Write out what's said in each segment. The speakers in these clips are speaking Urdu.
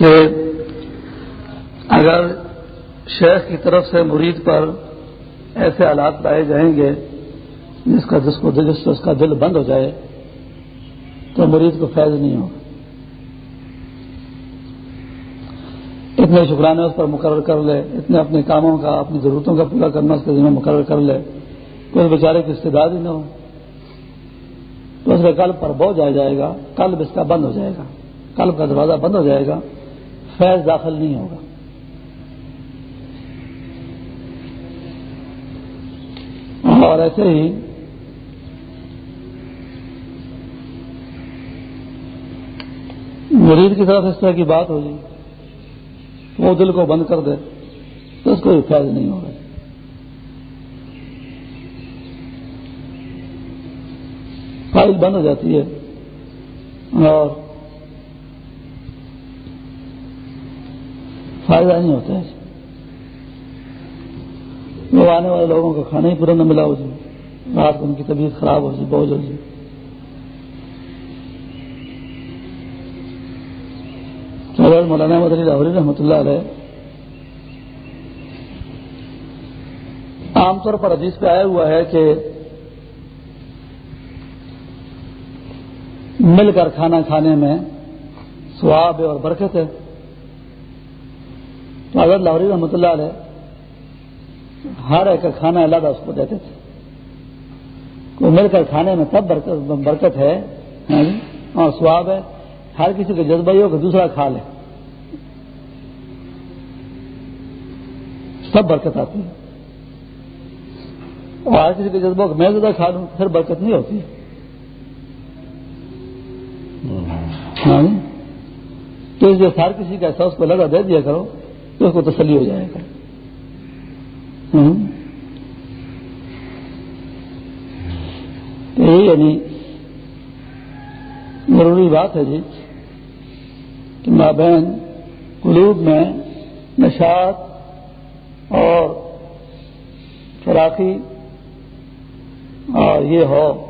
کہ اگر شیخ کی طرف سے مرید پر ایسے حالات لائے جائیں گے جس کا جس کو جس اس کا دل بند ہو جائے، تو مرید کو فیض نہیں ہوگا۔ اتنے شکرانے اس پر مقرر کر لے، اتنے اپنے کاموں کا، اپنی ضرورتوں کا پورا کرنا اس کے ذمہ مقرر کر لے۔ کوئی بیچارے کی استداد ہی نہ ہو۔ تو اس کے قلب پر بوجھ آ جائے گا، قلب اس کا بند ہو جائے گا۔ قلب کا دروازہ بند ہو جائے گا۔ فیض داخل نہیں ہوگا۔ اور ایسے ہی مرید کی طرف اس طرح کی بات ہو جی وہ دل کو بند کر دے تو اس کو بھی فیض نہیں ہوگا فائل بند ہو جاتی ہے اور فائدہ نہیں ہوتا ہے۔ وہ آنے والے لوگوں کو کھانا ہی پورا نہ ملا ہو جی رات کو ان کی طبیعت خراب ہو جی بہت ہو جی مولانا مدری لاہوری رحمۃ اللہ علیہ عام طور پر حدیث پہ آیا ہوا ہے کہ مل کر کھانا کھانے میں سواب اور برکت ہے۔ تو حضرت لاہوری رحمۃ اللہ علیہ ہر ایک کا کھانا اللہ اس کو دیتے تھے۔ مل کر کھانے میں تب برکت ہے ہاں جی، ہاں، اور سواب ہے۔ ہر کسی کا جذبہ ہی ہو کہ دوسرا کھا لے۔ سب برکت آتی ہے۔ اور ہر کسی کے جذبہ کو میں زیادہ کھا لوں، پھر برکت نہیں ہوتی۔ ہاں جی، تو اس لیے ہر کسی کا ایسا اس کو لگا دے دیا کرو۔ تو اس کو تسلی ہو جائے گا۔ یہی یعنی ضروری بات ہے جی کہ ماں بہن قلوب میں نشاط اور فراقی اور یہ ہو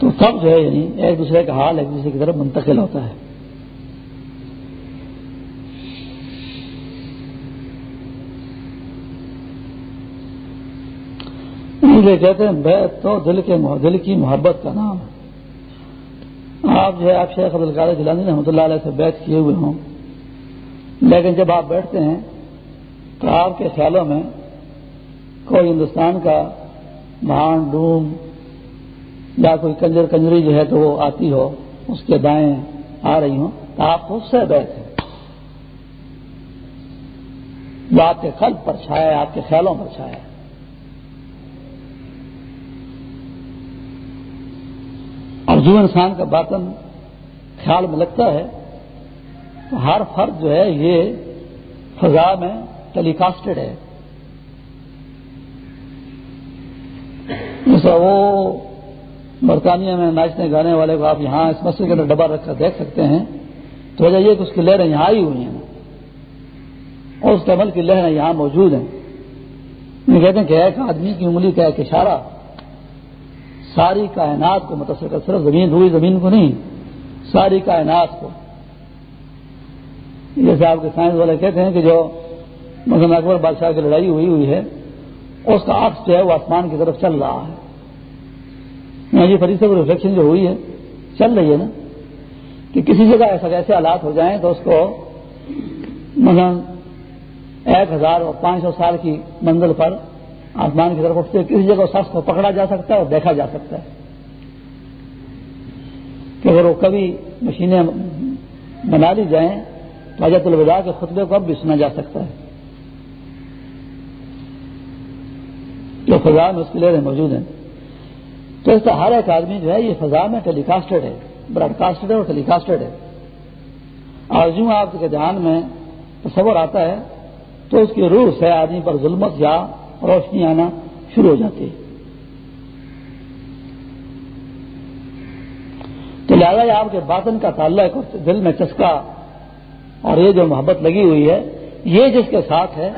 تو سب جو ہے یعنی ایک دوسرے کا حال ایک دوسرے کی طرف منتقل ہوتا ہے۔ یعنی کہتے ہیں بیت تو دل کے دل کی محبت کا نام ہے۔ آپ جو ہے، آپ شیخ عبد القاد جلانی رحمۃ اللہ علیہ سے بیت کیے ہوئے ہوں۔ لیکن جب آپ بیٹھتے ہیں تو آپ کے خیالوں میں کوئی ہندوستان کا بھان ڈوم یا کوئی کنجر کنجری جو ہے تو وہ آتی ہو، اس کے دائیں آ رہی ہوں، تو آپ اس سے بیٹھ ہیں جو آپ کے قلب پر چھایا ہے، آپ کے خیالوں پر چھایا ہے۔ اور جو انسان کا باطن خیال میں لگتا ہے، تو ہر فرد جو ہے، یہ فضا میں ٹیلی کاسٹڈ ہے وہ برطانیہ میں ناچنے گانے والے کو آپ یہاں اس مسئلے کے اندر ڈبا رکھ کر دیکھ سکتے ہیں، تو وجہ یہ کہ اس کی لہریں یہاں آئی ہوئی ہیں اور اس کمل کی لہریں یہاں موجود ہیں۔ یہ کہتے ہیں کہ ایک آدمی کی انگلی کا ایک اشارہ ساری کائنات کو متاثر کر، صرف زمین ہوئی، زمین کو نہیں، ساری کائنات کو۔ جیسے آپ کے سائنس والے کہتے ہیں کہ جو مسلم اکبر بادشاہ کی لڑائی ہوئی ہوئی ہے، اس کا عکس جو ہے وہ آسمان کی طرف چل رہا ہے۔ جی فریق سے ریفلیکشن جو ہوئی ہے، چل رہی ہے نا، کہ کسی جگہ ایسا ایسے حالات ہو جائیں تو اس کو مثلا ایک ہزار اور پانچ سو سال کی منزل پر آسمان کی طرف اٹھتے کسی جگہ شخص کو پکڑا جا سکتا ہے اور دیکھا جا سکتا ہے۔ کہ اگر وہ کبھی مشینیں بنا لی جائیں تو حجت الوداع کے خطبے کو اب بھی سنا جا سکتا ہے۔ جو فضا میں اس کی لہریں موجود ہیں۔ تو اس کا ہر ایک آدمی جو ہے یہ فضا میں ٹیلی کاسٹڈ ہے براڈ کاسٹڈ ہے اور ٹیلی کاسٹڈ ہے۔ اور جو آپ کے دھیان میں تصور آتا ہے تو اس کی روح سے آدمی پر ظلمت یا روشنی آنا شروع ہو جاتی ہے۔ تو لہٰذا آپ کے باطن کا تعلق اور دل میں چسکا اور یہ جو محبت لگی ہوئی ہے، یہ جس کے ساتھ ہے،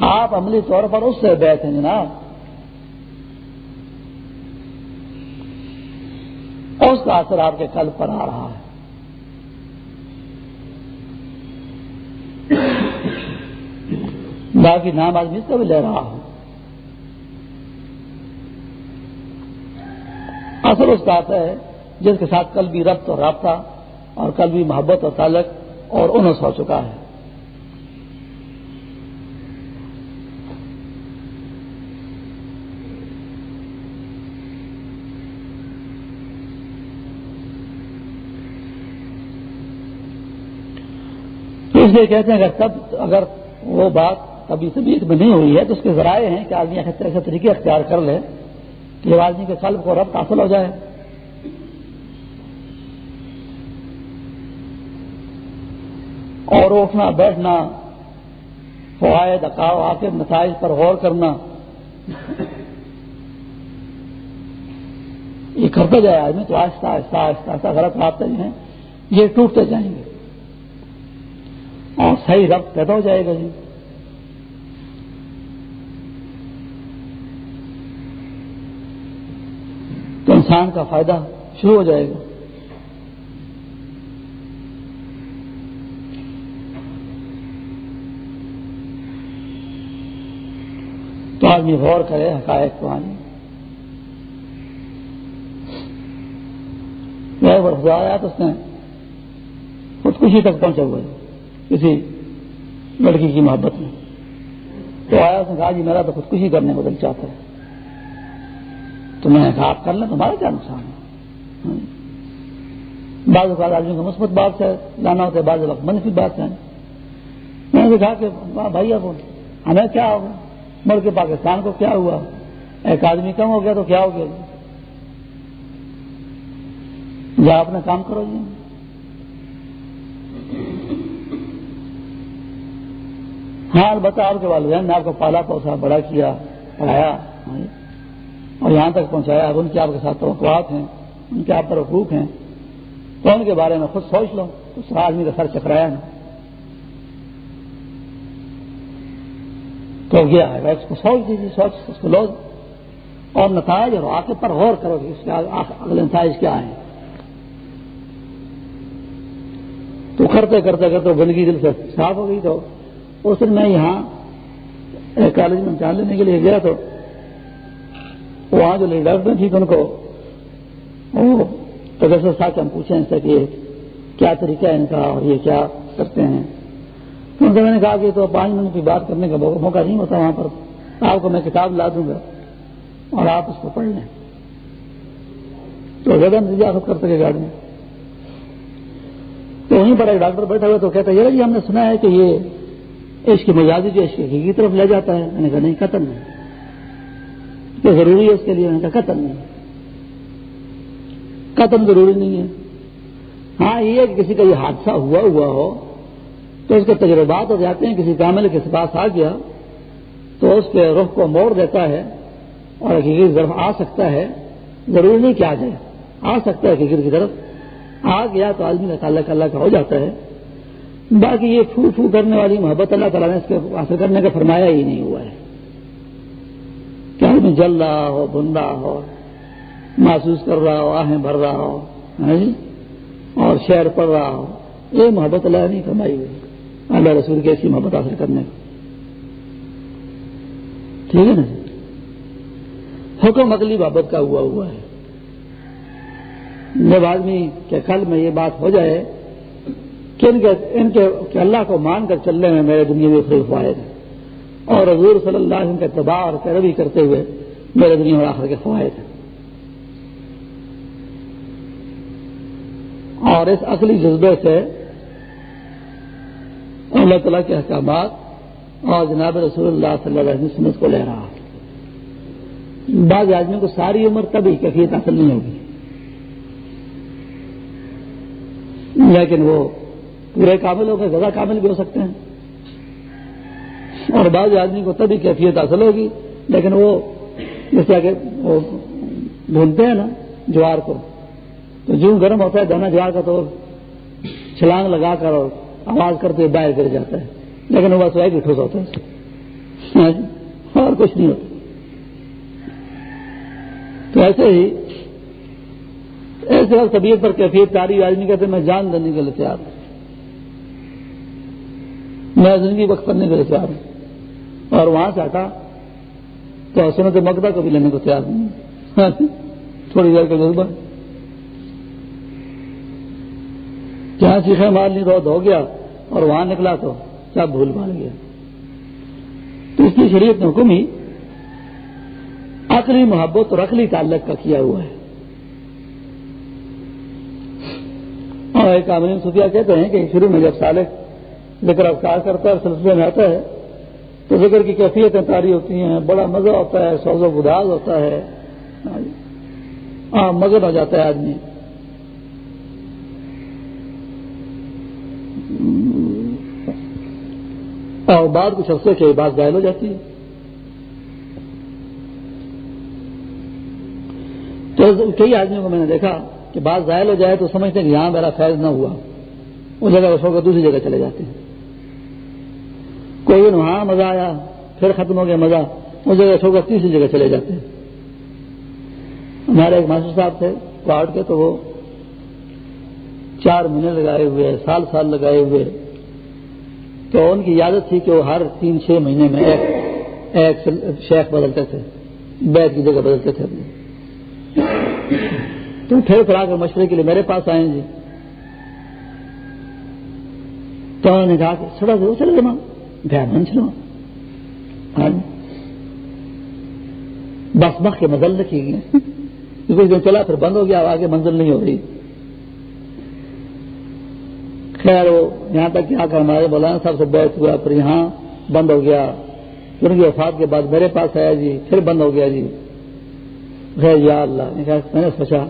آپ عملی طور پر اس سے بیٹھ ہیں جناب۔ اس کا اثر آپ کے قلب پر آ رہا ہے۔ باقی نام آدمی اس کا بھی لے رہا ہوں۔ اثر اس کا آتا ہے جس کے ساتھ کل بھی ربط اور رابطہ اور کل بھی محبت اور تعلق اور انس ہو چکا ہے اس لیے کہتے ہیں اگر تب اگر وہ بات کبھی طبیعت میں نہیں ہوئی ہے تو اس کے ذرائع ہیں کہ آدمی ایسے طریقے اختیار کر لے کہ وہ آدمی کے قلب کو رب حاصل ہو جائے۔ اور اٹھنا، بیٹھنا، فوائد اکاؤ آخر نتائج پر غور کرنا۔ یہ کرتا جائے آدمی تو آہستہ آہستہ آہستہ آہستہ غلط رابطے ہیں، یہ ٹوٹتے جائیں گے۔ صحیح ربط پیدا ہو جائے گا جی تو انسان کا فائدہ شروع ہو جائے گا۔ تو آدمی غور کرے حقائق کو آنے۔ آیا تو اس نے خودکشی تک پہنچا ہوا ہے۔ کسی لڑکی کی محبت میں۔ تو آیا اس نے کہا جی میرا تو خودکشی کرنے کو دل چاہتا ہے۔ تو میں نے کہا، آپ کر لیں، تمہارا کیا نقصان ہے؟ بعض اوقات آدمی کو مثبت بات سے لانا ہوتا ہے، بعض وقت منفی بات ہے۔ میں نے کہا کہ بھائی، اب ہمیں کیا ہوگا ملک پاکستان کو کیا ہوا؟ ایک آدمی کم ہو گیا تو کیا ہو گیا؟ جا اپنا کام کرو جی۔ ہاں البتہ آپ کے والدین نے آپ کو پالا پوسا، بڑا کیا، پڑھایا ہاں جی۔ اور یہاں تک پہنچایا۔ اب ان کے آپ کے ساتھ توقعات ہیں، ان کے آپ پر حقوق ہیں۔ تو ان کے بارے میں خود سوچ لو۔ اس آدمی کا سر چکرایا نا۔ تو گیا ہے اس کو سوچ دیجیے، سوچ، اس کو لو اور نتائج اور آگے پر غور کرو گے اس کے اگلے نتائج کیا ہیں۔ تو کرتے کرتے کرتے گندگی دل سے صاف ہو گئی تو اس دن میں یہاں کالج میں امتحان لینے کے لیے گیا تو وہاں جو ڈاکٹر تھی ان کو پروفیسر صاحب سے ہم پوچھیں ان سے کہ کیا طریقہ ہے ان کا اور یہ کیا کرتے ہیں۔ ان سے میں نے کہا کہ تو پانچ منٹ کی بات کرنے کا موقع نہیں ہوتا وہاں پر۔ آپ کو میں کتاب لا دوں گا اور آپ اس کو پڑھ لیں۔ تو زیادہ نتیجہ خود کر سکے گاڑی میں تو وہیں پر ایک ڈاکٹر بیٹھا ہوا تو کہتا ہے جی ہم نے سنا ہے کہ یہ اس کی مجازی جو اس کی طرف لے جاتا ہے؟ میں نے کہا، نہیں، قتل نہیں۔ تو ضروری ہے اس کے لیے؟ میں نے کہا، قتل نہیں۔ قتل ضروری نہیں ہے۔ ہاں یہ کہ کسی کا یہ حادثہ ہوا ہوا ہو، تو اس کے تجربات ہو جاتے ہیں، کسی کامل کے پاس آ گیا، تو اس کے رخ کو موڑ دیتا ہے اور حقیقت طرف آ سکتا ہے۔ ضروری نہیں کہ آ جائے۔ آ سکتا ہے حقیقت کی طرف۔ آ گیا تو آدمی کا اللہ کا ہو جاتا ہے۔ باقی یہ پھو پھو کرنے والی محبت اللہ تعالیٰ نے اس کے حاصل کرنے کا فرمایا ہی نہیں ہوا ہے۔ کہ آدمی جل رہا ہو بن رہا ہو، محسوس کر رہا ہو، آہیں بھر رہا ہو ہاں جی؟ اور شہر پڑھ رہا ہو۔ یہ محبت اللہ نہیں فرمائی ہوئی اللہ رسول کی ایسی محبت حاصل کرنے کا ٹھیک ہے نا جی؟ حکم اگلی محبت کا ہوا ہوا ہے۔ جب آدمی کے کل میں یہ بات ہو جائے کہ ان کے ان کے کہ اللہ کو مان کر چلنے میں میرے دنیا میں فوائد ہیں اور حضور صلی اللہ علیہ وسلم کے تباہ اور پیروی کرتے ہوئے میرے دنیا میں آخر کے فوائد ہیں۔ اور اس عقلی جذبے سے اللہ تعالیٰ کے احکامات اور جناب رسول اللہ صلی اللہ علیہ وسلم سنت کو لے رہا بعض آدمیوں کو ساری عمر کبھی کیفیت حاصل نہیں ہوگی۔ لیکن وہ پورے کامل ہو گئے زیادہ کامل بھی ہو سکتے ہیں۔ اور بعض آدمی کو تبھی کیفیت حاصل ہوگی، لیکن وہ جیسے کہ وہ ڈھونڈتے ہیں نا، جوار کو۔ تو جو گرم ہوتا ہے دانا جوار کا تو چھلانگ لگا کر اور آواز کرتے ہوئے باہر گر جاتا ہے۔ لیکن وہ بس ایک ٹھوس ہوتا ہے۔ ہاں جی، اور کچھ نہیں ہوتا۔ تو ایسے ہی، ایسے وقت طبیعت پر کیفیت تاری، آدمی کہتے ہیں، میں جان دینے کے لیے تیار ہوں۔ میں زندگی وقت کرنے کے لیے تیار ہوں۔ اور وہاں سے ہٹا تو سنت مقدہ کو بھی لینے کو تیار نہیں ہاں جی، تھوڑی دیر کا جذبہ۔ جہاں چیخیں مار لی ہو گیا اور وہاں نکلا تو سب بھول بھال گیا۔ تو اس کی شریعت نے حکم ہی عقلی محبت اور عقلی تعلق کا کیا ہوا ہے۔ اور ایک عامرین صوفیہ کہتے ہیں کہ شروع میں جب سالک ذکر افکار کرتا ہے، سلسلے میں آتا ہے۔ تو ذکر کی کیفیتیں تاری ہوتی ہیں، بڑا مزہ ہوتا ہے، سوز و گداز ہوتا ہے۔ ہاں مگن ہو جاتا ہے آدمی۔ اور بعد کچھ عرصے کے بات گائل ہو جاتی۔ ہے تو کئی آدمیوں کو میں نے دیکھا کہ بات ظاہر ہو جائے تو سمجھتے ہیں کہ یہاں میرا فیض نہ ہوا۔ اس جگہ سو کر دوسری جگہ چلے جاتے ہیں۔ کوئی وہاں مزہ آیا۔ پھر ختم ہو گیا مزہ۔ اس جگہ سو کر تیسری جگہ چلے جاتے ہیں۔ ہمارے ایک ماسٹر صاحب تھے پہاڑ کے، تو وہ چار مہینے لگائے ہوئے، سال سال لگائے ہوئے۔ تو ان کی عادت تھی کہ وہ ہر تین چھ مہینے میں ایک ایک شیخ بدلتے تھے، بیت کی جگہ بدلتے تھے۔ تو پھر پھر آ کر مشورے کے لیے میرے پاس آئے جی۔ تو انہوں نے کہا کہ تھوڑا وہ چلے جما گیا چلو۔ ہاں۔ بس بخ کے مزل رکھی گئی کچھ دن چلا پھر بند ہو گیا آگے منزل نہیں ہو رہی۔ خیر، وہ یہاں تک کہ آ کر ہمارے مولانا صاحب سے بیٹھ ہوا، پھر یہاں بند ہو گیا۔ پھر ان کی وفات کے بعد میرے پاس آیا جی پھر بند ہو گیا جی۔ خیر، یا اللہ، میں نے سوچا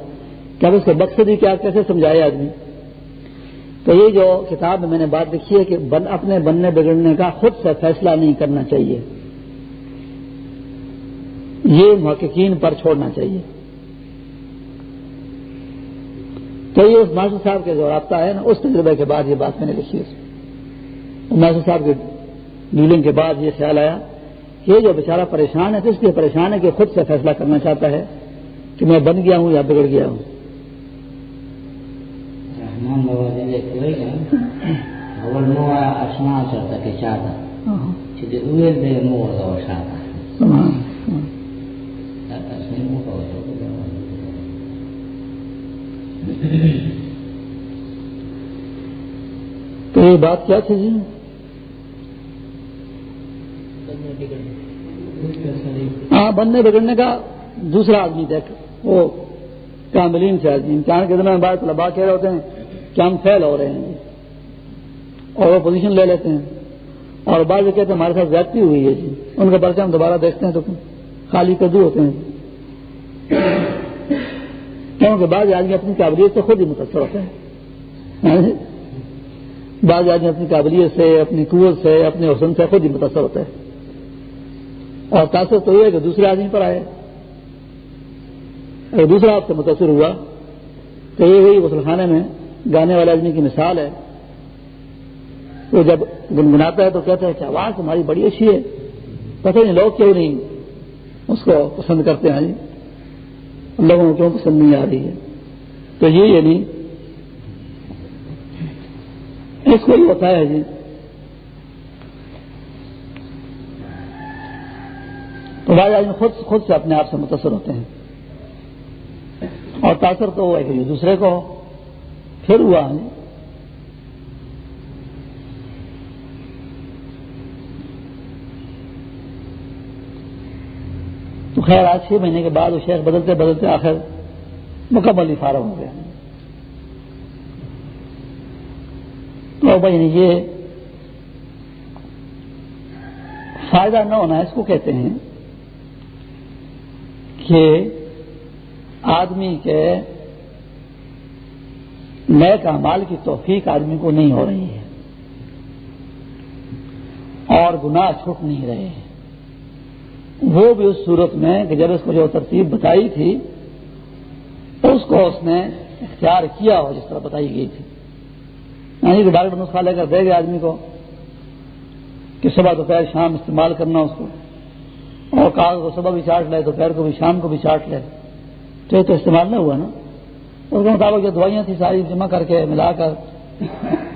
کہ اب اس کا مقصد ہی کیا؟ کیسے سمجھائے آدمی؟ تو یہ جو کتاب میں میں نے بات لکھی ہے کہ اپنے بننے بگڑنے کا خود سے فیصلہ نہیں کرنا چاہیے۔ یہ محققین پر چھوڑنا چاہیے۔ تو یہ اس ماسٹر صاحب کے جو رابطہ ہے نا، اس تجربے کے بعد یہ بات میں نے لکھی ہے۔ ماسٹر صاحب کے ڈیلنگ کے بعد یہ خیال آیا کہ یہ جو بیچارہ پریشان ہے، تو اس لیے پریشان ہے کہ خود سے فیصلہ کرنا چاہتا ہے کہ میں بن گیا ہوں یا بگڑ گیا ہوں۔ تو یہ بات کیا تھی جی؟ ہاں بننے بگڑنے کا دوسرا آدمی دیکھ وہ کاملین سے آدمی امتحان کے دن بعد طلبا کہہ رہے ہوتے ہیں کہ ہم فیل ہو رہے ہیں۔ اور وہ پوزیشن لے لیتے ہیں۔ اور بعض کہتے ہیں ہمارے ساتھ زیادتی ہوئی ہے جی۔ ان کا پرچہ ہم دوبارہ دیکھتے ہیں تو خالی کدو ہوتے ہیں۔ کیونکہ بعض آدمی اپنی قابلیت سے خود ہی متاثر ہوتا ہے یعنی بعض آدمی اپنی قابلیت سے، اپنی قوت سے، اپنے حسن سے خود ہی متاثر ہوتا ہے اور تاثر تو یہ ہے کہ دوسرے آدمی پر آئے۔ اگر دوسرا آپ سے متاثر ہوا تو یہ وہی غسل خانے میں گانے والے آدمی کی مثال ہے۔ وہ جب گنگناتا ہے تو کہتا ہے کہ آواز ہماری بڑی اچھی ہے؟ پتہ نہیں لوگ کیوں نہیں اس کو پسند کرتے ہیں جی۔ لوگوں کو کیوں پسند نہیں آ رہی ہے؟ تو یہ یعنی اس کو ہی ہوتا ہے جی۔ تو بعض آدمی خود خود سے اپنے آپ سے متاثر ہوتے ہیں۔ اور تاثر تو ہوا کہ دوسرے کو پھر ہوا۔ تو خیر، آج چھ مہینے کے بعد وہ شیخ بدلتے بدلتے آخر مکمل ہی فارغ ہو گیا تو بھائی یعنی یہ فائدہ نہ ہونا، اس کو کہتے ہیں کہ آدمی کے نئے کا مال کی توفیق آدمی کو نہیں ہو رہی ہے۔ اور گناہ چھوٹ نہیں رہے ہیں۔ وہ بھی اس صورت میں کہ جب اس کو جو ترتیب بتائی تھی، اس کو اس نے اختیار کیا ہو، جس طرح بتائی گئی تھی۔ یعنی کہ ڈاکٹر نسخہ لے کر دے گا آدمی کو کہ صبح دوپہر شام استعمال کرنا اس کو۔ اور کاغذ کو صبح بھی چاٹ لے، دوپہر کو بھی شام کو بھی چاٹ لے۔ تو یہ تو استعمال نہ ہوا نا۔ اس کے مطابق جو دوائیاں تھیں ساری جمع کر کے ملا کر،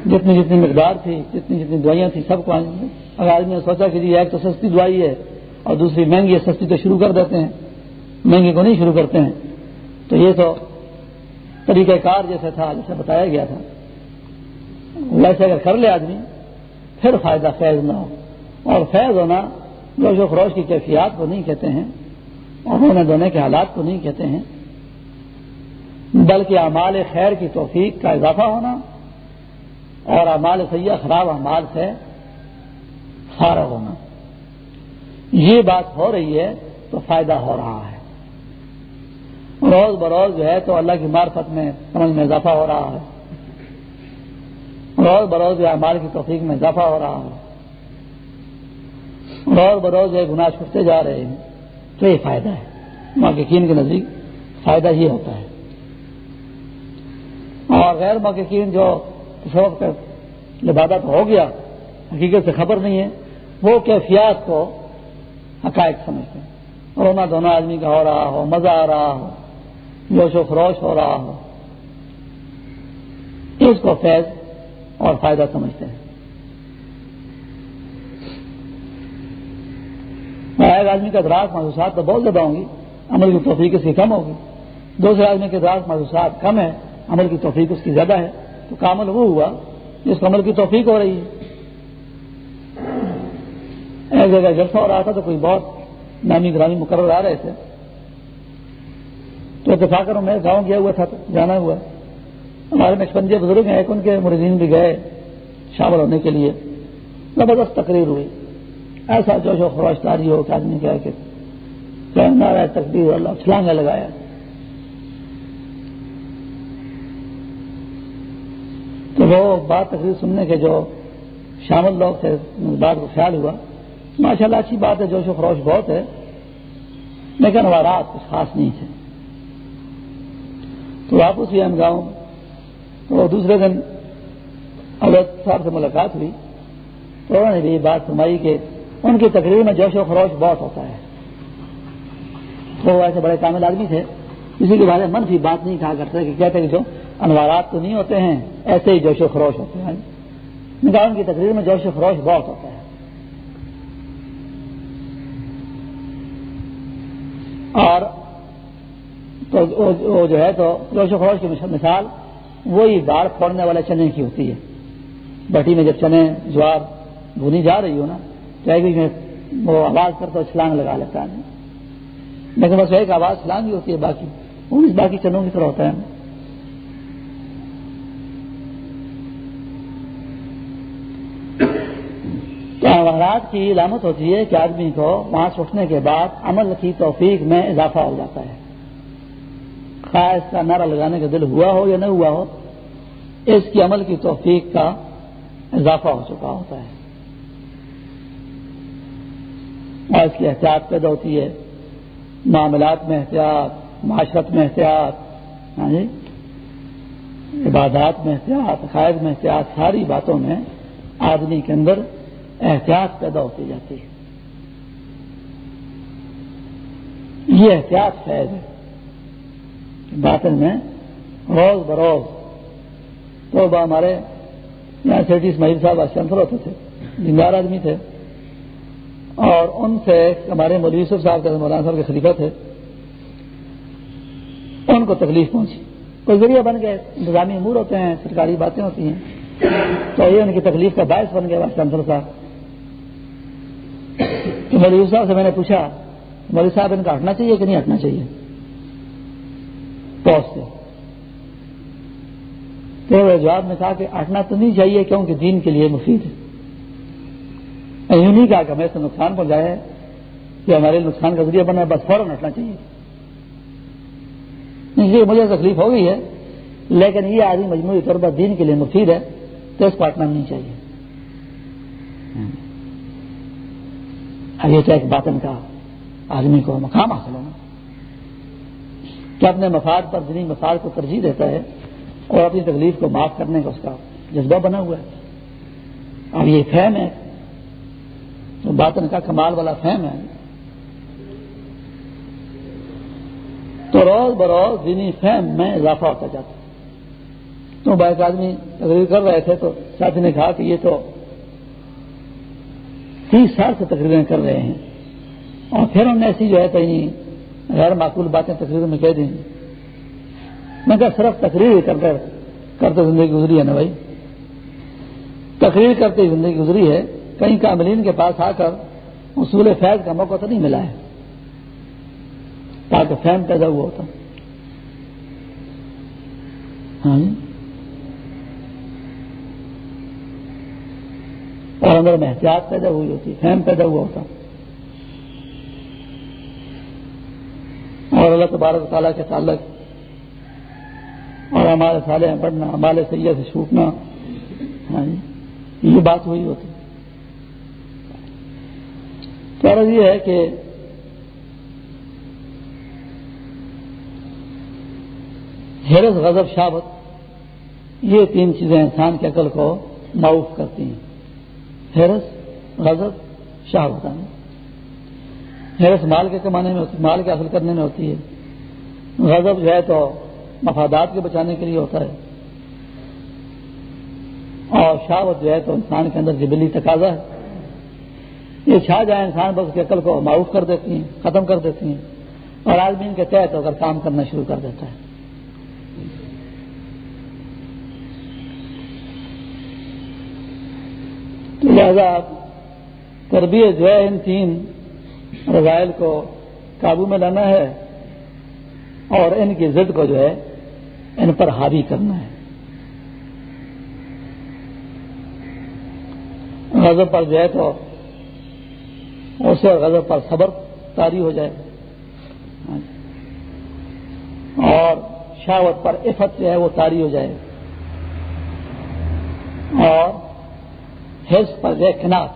جتنی جتنی مقدار تھی، جتنی جتنی دوائیاں تھیں سب کو اگر آدمی نے سوچا کہ جی ایک تو سستی دوائی ہے اور دوسری مہنگی ہے، سستی تو شروع کر دیتے ہیں، مہنگی کو نہیں شروع کرتے ہیں۔ تو یہ تو طریقہ کار جیسے تھا جیسے بتایا گیا تھا۔ ویسے اگر کر لے آدمی، پھر فائدہ فیض نہ ہو۔ اور فیض ہونا جوش و خروش کی کیفیات کو نہیں کہتے ہیں، اور ہونے دھونے کے حالات کو نہیں کہتے ہیں بلکہ اعمال خیر کی توفیق کا اضافہ ہونا اور اعمال سیاح خراب اعمال سے فارغ ہونا۔ یہ بات ہو رہی ہے تو فائدہ ہو رہا ہے۔ روز بروز جو ہے تو اللہ کی معرفت میں سمجھ میں اضافہ ہو رہا ہے۔ روز بروز جو اعمال کی توفیق میں اضافہ ہو رہا ہے۔ روز بروز جو گناہ چھٹتے جا رہے ہیں تو یہ فائدہ ہے۔ محققین کے نزدیک فائدہ یہ ہوتا ہے۔ اور غیر محققین جو شوق عبادت ہو گیا، حقیقت سے خبر نہیں ہے، وہ کیفیات کو حقائق سمجھتے ہیں۔ رونا دھونا آدمی کا ہو رہا ہو، مزہ آ رہا ہو، جوش و خروش ہو رہا ہو۔ اس کو فیض اور فائدہ سمجھتے ہیں۔ ایک آدمی کا دراز محسوسات تو بہت زیادہ ہوں گی، عمل کی توفیق اس کی کم ہوگی۔ دوسرے آدمی کے دراز محسوسات کم ہے عمل کی توفیق اس کی زیادہ ہے۔ تو کامل وہ ہوا جس کو عمل کی توفیق ہو رہی ہے۔ ایک جگہ جلسہ ہو رہا تھا تو کوئی بہت نامی گرامی مقرر آ رہے تھے۔ تو اتفاق میں گاؤں گیا ہوا تھا جانا ہوا۔ ہمارے میں پنجے بزرگ ہیں، ایک ان کے مریضین بھی گئے شامل ہونے کے لیے۔ زبردست تقریر ہوئی۔ ایسا جوش و خروش تاری ہو کہ آدمی کیا کہ نارا تقریر اللہ چھلانگا لگایا۔ تو وہ بات تقریر سننے کے جو شامل لوگ تھے بات کو خیال ہوا ماشاء اللہ اچھی بات ہے، جوش و خروش بہت ہے، لیکن وہ رات کچھ خاص نہیں تھے۔ تو واپس بھی ہم گاؤں، تو دوسرے دن عورت صاحب سے ملاقات ہوئی، تو انہوں نے بھی بات سنائی کہ ان کی تقریر میں جوش و خروش بہت ہوتا ہے۔ تو وہ ایسے بڑے کامل آدمی تھے کسی کے بارے میں منفی بات نہیں کہا کرتے کہ کہتے کہ جو انوارات تو نہیں ہوتے ہیں، ایسے ہی جوش و خروش ہوتے ہیں۔ ان کی تقریر میں جوش و خروش بہت ہوتا ہے۔ اور تو وہ جو ہے تو جوش و خروش کی مثال وہی باڑ پھوڑنے والے چنے کی ہوتی ہے۔ بٹی میں جب چنے جوار بھونی جا رہی ہو نا چاہے وہ آواز کرتا تو چھلانگ لگا لیتا ہے۔ لیکن بس ایک آواز چھلانگ ہی ہوتی ہے، باقی وہ باقی چنوں کی طرح ہوتا ہے۔ تو کی علامت ہوتی ہے کہ آدمی کو وہاں سے اٹھنے کے بعد عمل کی توفیق میں اضافہ ہو جاتا ہے۔ خاص کا نعرہ لگانے کا دل ہوا ہو یا نہ ہوا ہو، اس کی عمل کی توفیق کا اضافہ ہو چکا ہوتا ہے۔ اور اس کی احتیاط پیدا ہوتی ہے۔ معاملات میں احتیاط، معاشرت میں احتیاط ہاں جی عبادات میں احتیاط عقائد میں احتیاط، ساری باتوں میں آدمی کے اندر احتیاط پیدا ہوتی جاتی ہے۔ یہ احتیاط فیض ہے باطن میں روز بروز تو ہمارے یہاں سیٹی اسماعیل صاحب چنفر ہوتے تھے زندار آدمی تھے۔ اور ان سے ہمارے مولوی یوسف صاحب کے مولانا صاحب کے خلیفہ تھے۔ ان کو تکلیف پہنچی۔ کوئی ذریعہ بن گئے، انتظامی امور ہوتے ہیں، سرکاری باتیں ہوتی ہیں۔ تو یہ ان کی تکلیف کا باعث بن گیا چنفر صاحب۔ تو مولوی صاحب سے میں نے پوچھا، مولوی صاحب، ان کا ہٹنا چاہیے کہ نہیں ہٹنا چاہیے؟ سے تو جواب میں کہا کہ ہٹنا تو نہیں چاہیے کیونکہ دین کے لیے مفید ہے۔ یعنی یوں نہیں کہا کہ ہمیں سے نقصان پہنچائے کہ ہمارے نقصان کا ذریعہ بنا ہے، بس فوراً ہٹنا چاہیے۔ مجھے تکلیف ہو گئی ہے، لیکن یہ آدمی مجموعی طور پر دین کے لیے مفید ہے، تو اس کو ہٹنا نہیں چاہیے۔ اب یہ تو ایک باطن کا آدمی کو مقام حاصل ہونا۔ کہ اپنے مفاد پر دینی مفاد کو ترجیح دیتا ہے اور اپنی تکلیف کو معاف کرنے کا اس کا جذبہ بنا ہوا ہے۔ اب یہ فہم ہے۔ تو باطن کا کمال والا فہم ہے۔ تو روز بروز دینی فہم میں اضافہ ہوتا جاتا۔ تو بائک آدمی تقریر کر رہے تھے تو ساتھی نے کہا کہ یہ تو تیس سال سے تقریریں کر رہے ہیں۔ اور پھر انہوں نے ایسی جو ہے کہیں غیر معقول باتیں تقریر میں کہہ دیں میں کہا صرف تقریر کرتے کرتے زندگی گزری ہے نا بھائی؟ تقریر کرتے زندگی گزری ہے۔ کہیں کاملین کے پاس آ کر اصول فیض کا موقع تو نہیں ملا ہے۔ تاکہ فہم پیدا ہوا ہوتا۔ ہاں جی۔ اور اندر میں احتیاط پیدا ہوئی ہوتی فہم پیدا ہوا ہوتا۔ اور اللہ تبارک تعالیٰ کے تعلق اور ہمارے سالے میں پڑھنا ہمارے سیاح سے چھوٹنا ہاں جی، یہ بات ہوئی ہوتی۔ تو یہ ہے کہ حیرت غضب شابت یہ تین چیزیں انسان کے عقل کو معاف کرتی ہیں۔ حیرت غضب شہابت حیرت مال کے کمانے میں ہوتی، مال کے حاصل کرنے میں ہوتی ہے۔ غضب جو ہے تو مفادات کے بچانے کے لیے ہوتا ہے۔ اور شہوت جو ہے تو انسان کے اندر جبلی تقاضا ہے۔ یہ چھا جائے انسان بس کی عقل کو معروف کر دیتی ہیں، ختم کر دیتی ہیں۔ اور آدمی ان کے تحت اگر کام کرنا شروع کر دیتا ہے۔ لہذا تربیت جو ہے ان تین رضائل کو قابو میں لانا ہے اور ان کی ضد کو جو ہے ان پر حاوی کرنا ہے۔ غضب پر جو ہے تو اسے غضب پر صبر تاری ہو جائے۔ اور شاوت پر عفت جو ہے وہ تاری ہو جائے۔ اور حص پر جو کنار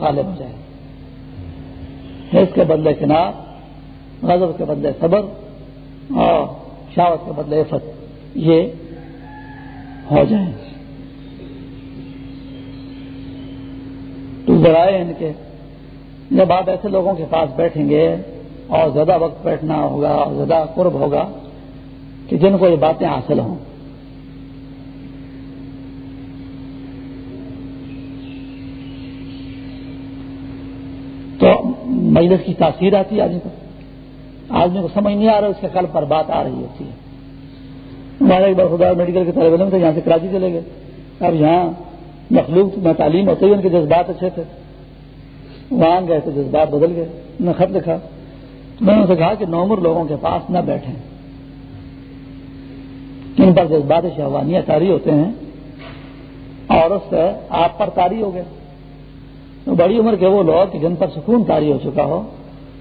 غالب ہو جائے۔ حص کے بدلے کنار، غضب کے بدلے صبر اور شاوت کے بدلے عفت، یہ ہو جائیں تو ذرائع ان کے، جب آپ ایسے لوگوں کے پاس بیٹھیں گے اور زیادہ وقت بیٹھنا ہوگا اور زیادہ قرب ہوگا کہ جن کو یہ باتیں حاصل ہوں تو مجلس کی تاثیر آتی ہے آدمی کو۔ آدمی کو سمجھ نہیں آ رہا اس کے کل پر بات آ رہی ہوتی ہے۔ ہمارے ایک بار خدا میڈیکل کے طالب علم تھے، یہاں سے کراچی چلے گئے۔ اب یہاں مخلوق میں تعلیم ہوتی ہے ان کے جذبات اچھے تھے۔ وہاں گئے تو جذبات بدل گئے۔ نے خط لکھا۔ میں نے اسے کہا کہ نومر لوگوں کے پاس نہ بیٹھیں۔ ان پر جذبات شہوانیاں تاری ہوتے ہیں اور اس سے آپ پر تاری ہو گئے۔ بڑی عمر کے وہ لوگ جن پر سکون تاری ہو چکا ہو،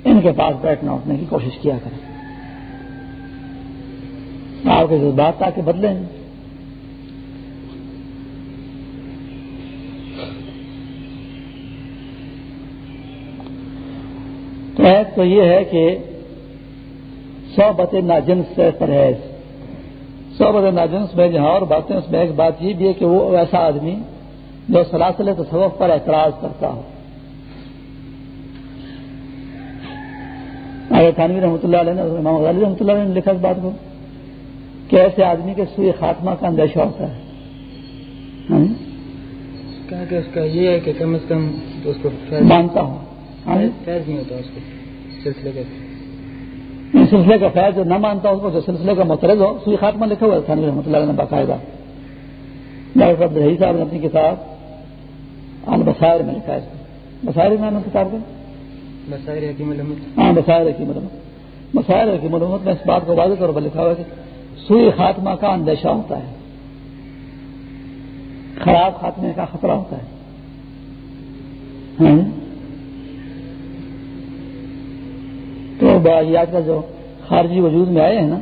ان کے پاس بیٹھنا، اٹھنے کی کوشش کیا کریں۔ آپ کے جذبات تاکہ بدلیں۔ ایک تو یہ ہے کہ صحبت ناجنس سے پرہیز۔ صحبت ناجنس میں جہاں اور باتیں، اس میں ایک بات یہ بھی ہے کہ وہ ایسا آدمی جو سلاسل تصوف پر اعتراض کرتا ہو اگر تھانوی رحمۃ اللہ علیہ امام غالی رحمۃ اللہ علیہ نے لکھا اس بات کو کہ ایسے آدمی کے سوئی خاتمہ کا اندیشہ ہوتا ہے ہاں جی؟ کہا کہ اس کا یہ ہے کہ کم از کم اس کو مانتا ہوں ہاں جی؟ فیض نہیں ہوتا اس کو سلسلے کا سلسلے کا فیض جو نہ مانتا اس کو جو سلسلے کا مترد ہو سوئی خاتمہ لکھا ہوا تھانوی رحمۃ اللہ علیہ نے باقاعدہ ڈاکٹر عبد صاحب نے اپنی کتاب البسائر میں لکھا ہے بسائر میں نے کتاب کا بسائر حکیم الحمد ہاں بسائر حکیم بسائر حکیم میں اس بات کو واضح طور پر لکھا ہوا ہے کہ سوئی خاتمہ کا اندیشہ ہوتا ہے. خراب خاتمے کا خطرہ ہوتا ہے. ہاں؟ تو آج کل جو خارجی وجود میں آئے ہیں نا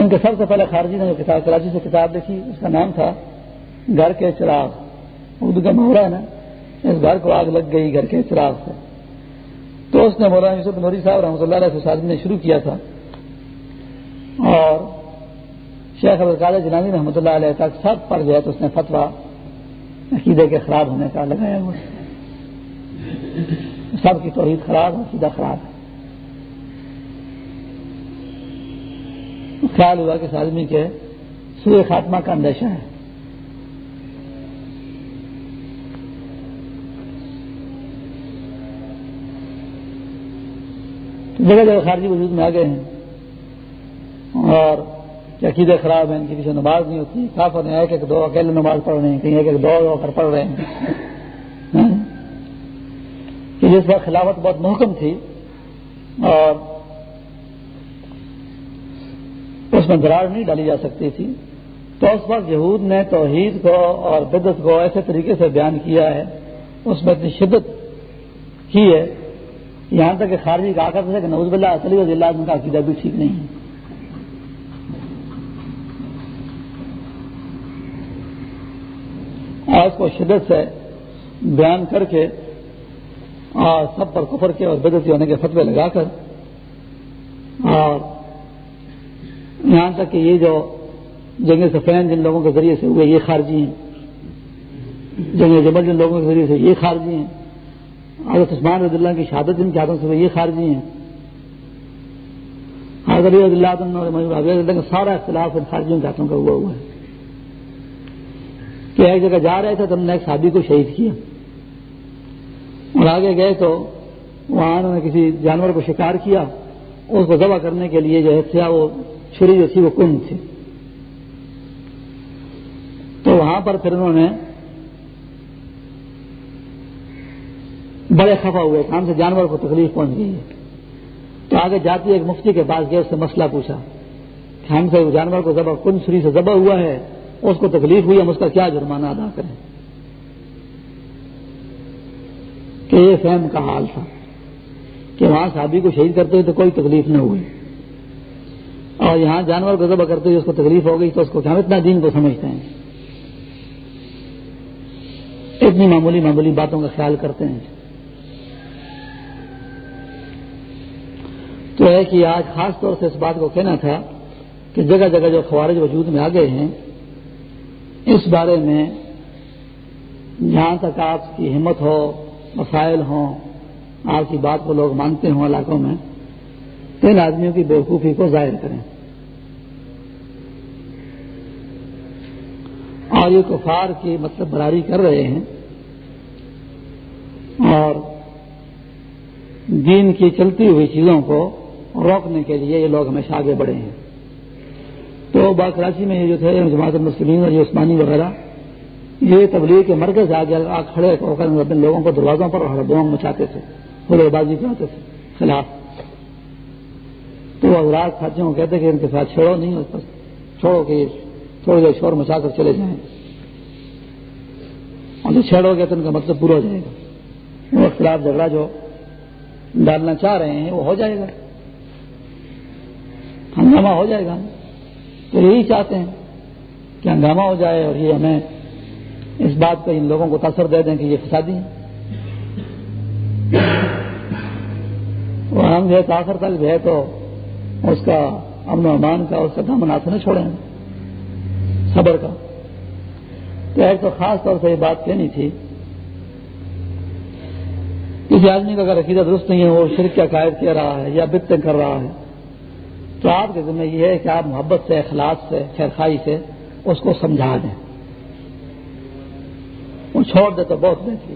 ان کے سب سے پہلے خارجی نے جو کتاب کراچی سے کتاب لکھی اس کا نام تھا گھر کے چراغ. اردو کا محرا ہے نا، اس گھر کو آگ لگ گئی، گھر کے چراغ سے۔ تو اس نے مولانا یوسف نوری صاحب رحمۃ اللہ علیہ نے شروع کیا تھا۔ اور شیخ القاد جنانی رحمۃ اللہ علیہ تک سب پر جو ہے تو اس نے فتوا عقیدے کے خراب ہونے کا لگایا ہوا سب کی توحید خراب، عقیدہ خراب۔ ہے خیال ہوا کہ اس آدمی کے سوئے خاتمہ کا اندیشہ ہے۔ جگہ جگہ خارجی وجود میں آ گئے ہیں۔ اور عقیدے خراب ہیں، ان کی پیچھے نماز نہیں ہوتی۔ کافر نے ایک ایک دو، اکیلے نماز پڑھ رہے ہیں، کہیں ایک ایک دو دو کر پڑھ رہے ہیں۔ کہ جس وقت خلافت بہت محکم تھی اور اس میں درار نہیں ڈالی جا سکتی تھی، تو اس وقت یہود نے توحید کو اور بدت کو ایسے طریقے سے بیان کیا ہے، اس میں اتنی شدت کی ہے یہاں تک کہ خارجی کا کرتے تھے کہ نوز بلّہ علی وزی اللہ کا عقیدہ بھی ٹھیک نہیں ہے۔ اور اس کو شدت سے بیان کر کے اور سب پر کفر کے اور بدتی ہونے کے فتوے لگا کر اور یہاں تک کہ یہ جو جنگ سفین جن لوگوں کے ذریعے سے ہوئے، یہ خارجی ہیں۔ جنگ جبل جن لوگوں کے ذریعے سے یہ خارجی ہیں۔ حضرت عثمان رضی اللہ کی شہادت جن کے ہاتھوں سے یہ خارجی ہیں حضرت رضی اللہ کا سارا اختلاف ان خارجیوں کے ہاتھوں کا ہوا ہوا ہے۔ کہ ایک جگہ جا رہے تھے تو ہم نے ایک شادی کو شہید کیا۔ اور آگے گئے تو وہاں انہوں نے کسی جانور کو شکار کیا۔ اس کو ذبح کرنے کے لیے جو ہے تھا وہ چھری جو تھی وہ کن تھی۔ تو وہاں پر پھر انہوں نے بڑے خفا ہوئے کام سے جانور کو تکلیف پہنچ گئی ہے۔ تو آگے جاتی ایک مفتی کے پاس گئے، اس سے مسئلہ پوچھا کہ ہم سے جانور کو ذبح، کن چھری سے ذبح ہوا ہے؟ اس کو تکلیف ہوئی، ہم اس کا کیا جرمانہ ادا کریں؟ کہ یہ فہم کا حال تھا کہ وہاں صحابی کو شہید کرتے ہوئے تو کوئی تکلیف نہ ہوئی۔ اور یہاں جانور کو ذبح کرتے ہوئے اس کو تکلیف ہو گئی تو اس کو ہم اتنا دین کو سمجھتے ہیں۔ اتنی معمولی معمولی باتوں کا خیال کرتے ہیں۔ تو ہے کہ آج خاص طور سے اس بات کو کہنا تھا کہ جگہ جگہ جو خوارج وجود میں آ گئے ہیں، اس بارے میں جہاں تک آپ کی ہمت ہو، مسائل ہوں، آپ کی بات کو لوگ مانتے ہوں علاقوں میں، ان آدمیوں کی بیوقوفی کو ظاہر کریں۔ اور یہ کفار کی مطلب براری کر رہے ہیں۔ اور دین کی چلتی ہوئی چیزوں کو روکنے کے لیے یہ لوگ ہمیشہ آگے بڑھے ہیں۔ تو با کراچی میں یہ جو تھے، جماعت المسلمین اور یہ عثمانی وغیرہ، یہ تبلیغ کے مرکز آگے آ کھڑے ہو کر اپنے لوگوں کو دروازوں پر بوم مچاتے تھے خود بازی کرتے تھے؟ خلاف۔ تو حضرات ساتھیوں کو کہتے کہ ان کے ساتھ چھوڑو، نہیں چھوڑو کہ تھوڑی دیر شور مچا کر چلے جائیں۔ اور جو چھیڑو گے تو ان کا مطلب پورا ہو جائے گا۔ وہ خلاف جھگڑا جو ڈالنا چاہ رہے ہیں، وہ ہو جائے گا۔ ہنگامہ ہو جائے گا۔ تو یہی چاہتے ہیں کہ ہنگامہ ہو جائے اور یہ ہمیں اس بات پہ ان لوگوں کو تاثر دے دیں کہ یہ فسادی ہیں۔ اور ہم جو ہے آخر تک جو ہے تو اس کا امن و امان کا، اس کا دامن ہاتھ نہ چھوڑیں۔ صبر کا۔ تو ایک تو خاص طور سے یہ بات کہنی تھی کسی آدمی کا اگر عقیدت درست نہیں ہے، وہ شرک کا قائد کہہ رہا ہے یا بتیں کر رہا ہے تو آپ کے ذمہ یہ ہے کہ آپ محبت سے، اخلاص سے خیرخائی سے اس کو سمجھا دیں۔ وہ چھوڑ دے تو بہت بہتری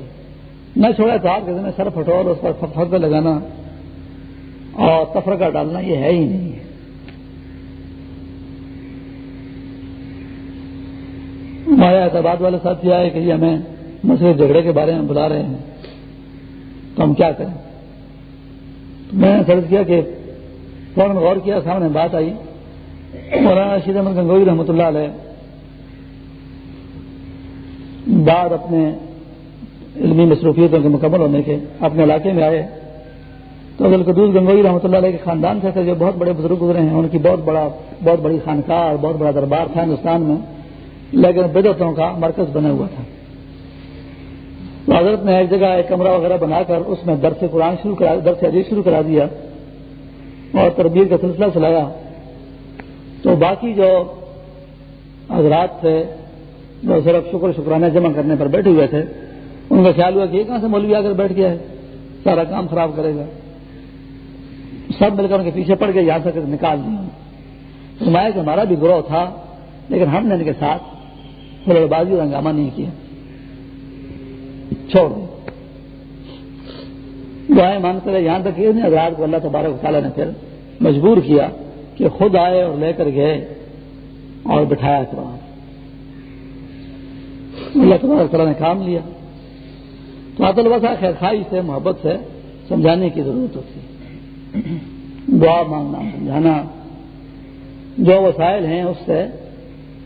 نہ چھوڑے تو آپ کے ذمہ سر پھٹور، اس پر فرد لگانا اور تفرقہ ڈالنا یہ ہے ہی نہیں۔ ہے ہمارے اعتباد والے ساتھی آئے کہ یہ ہمیں مسئلے جھگڑے کے بارے میں بلا رہے ہیں۔ تو ہم کیا کریں؟ تو میں نے فرض کیا کہ فوراً غور کیا، سامنے بات آئی۔ مولانا رشید احمد گنگوئی رحمۃ اللہ علیہ بعد اپنے علمی مصروفیتوں کے مکمل ہونے کے اپنے علاقے میں آئے۔ تو القدوس گنگوئی رحمۃ اللہ علیہ کے خاندان سے تھے، جو بہت بڑے بزرگ گزرے ہیں۔ ان کی بہت بڑا، بہت بڑی خانقاہ اور بہت بڑا دربار تھا ہندوستان میں۔ لیکن بدعتوں کا مرکز بنا ہوا تھا۔ حضرت نے ایک جگہ ایک کمرہ وغیرہ بنا کر اس میں درس قرآن شروع کرا، درس عزیز شروع کرا دیا۔ اور تربیت کا سلسلہ چلایا۔ تو باقی جو حضرات تھے، جو صرف شکر شکرانہ جمع کرنے پر بیٹھے ہوئے تھے، ان کا خیال ہوا کہ یہ کہاں سے مولوی آ کر بیٹھ گیا ہے؟ سارا کام خراب کرے گا۔ سب مل کر ان کے پیچھے پڑ گئے، یہاں سے نکال دیا فرمایا کہ ہمارا بھی گروہ تھا، لیکن ہم نے ان کے ساتھ بازی اور ہنگامہ نہیں کیا۔ چھوڑ دیں دعائیں مانگتے رہے یہاں تک کہ حضرات کو اللہ تبارک تعالیٰ نے پھر مجبور کیا کہ خود آئے اور لے کر گئے اور بٹھایا تو اللہ تبارک تعالیٰ نے کام لیا۔ تو عدل وسا خیر خائی سے، محبت سے سمجھانے کی ضرورت ہوتی ہے۔ دعا مانگنا، سمجھانا، جو وسائل ہیں اس سے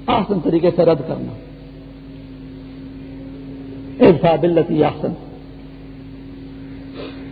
آسن طریقے سے رد کرنا۔ ارفا بلتی آسن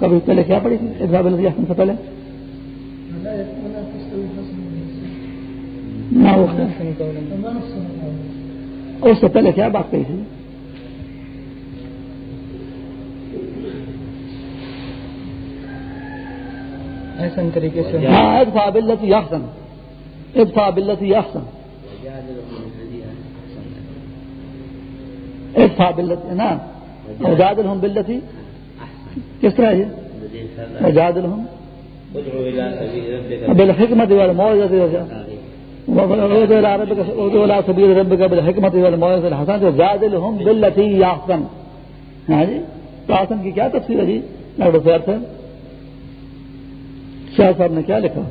کبھی پہلے کیا پڑی تھی حسن سے پہلے اس سے پہلے کیا بات کہی تھی احسن طریقے سے ہاں ادفا بلتی یحسن ادفا بلتی یحسن ادفا بلتی نا بلتی کس طرح ہے؟ وجاد الحم بالحکمت سبيل ربك بالحکمت وجادلهم بالتي يحسن ہاں جی؟ تو آسن کی کیا تفسیر ہے جی؟ ڈاکٹر صاحب شاہ صاحب نے کیا لکھا؟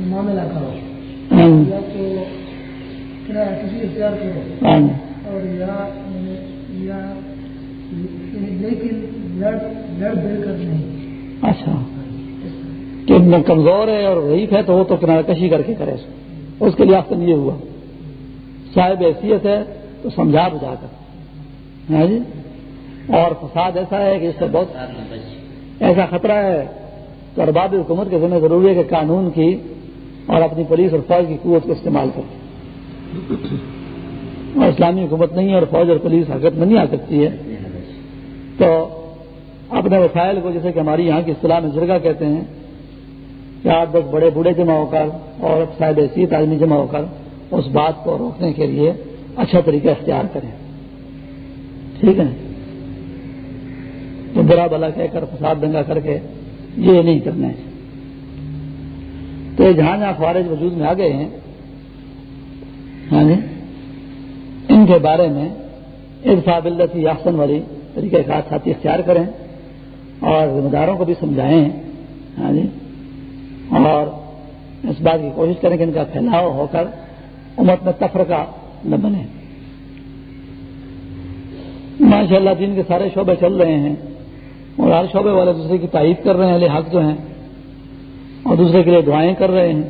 معاملہ اچھا۔ کہ میں کمزور ہے اور ضعیف ہے تو وہ تو کنارہ کشی کر کے کرے۔ اس کے لیے آسن یہ ہوا۔ صاحب حیثیت ہے تو سمجھا بجا کر۔ ہاں جی؟ اور فساد ایسا ہے کہ اس سے بہت ایسا خطرہ ہے تو ارباب حکومت کے ذمہ ضروری ہے کہ قانون کی اور اپنی پولیس اور فوج کی قوت کو استعمال کرے۔ اور اسلامی حکومت نہیں ہے اور فوج اور پولیس حرکت میں نہیں آ سکتی ہے۔ تو اپنے وسائل کو جیسے کہ ہماری یہاں کی اصطلاح میں جرگا کہتے ہیں، کہ آٹھ دس بڑے بوڑھے جمع ہو کر اور صاحب حیثیت آدمی جمع ہو کر اس بات کو روکنے کے لیے اچھا طریقہ اختیار کریں۔ ٹھیک ہے؟ تو برا بلا کہہ کر فساد دنگا کر کے یہ نہیں کرنا ہے۔ تو یہ جہاں جہاں خوارج وجود میں آ گئے ہیں ہاں جی ان کے بارے میں ارفا بلتی یاسن والی طریقہ کار ساتھی اختیار کریں اور ذمہ داروں کو بھی سمجھائیں۔ ہاں جی۔ اور اس بات کی کوشش کریں کہ ان کا پھیلاؤ ہو کر امت میں تفرقہ نہ بنے۔ ماشاء اللہ دین کے سارے شعبے چل رہے ہیں۔ اور ہر شعبے والے دوسرے کی تعریف کر رہے ہیں حق جو ہیں، اور دوسرے کے لیے دعائیں کر رہے ہیں۔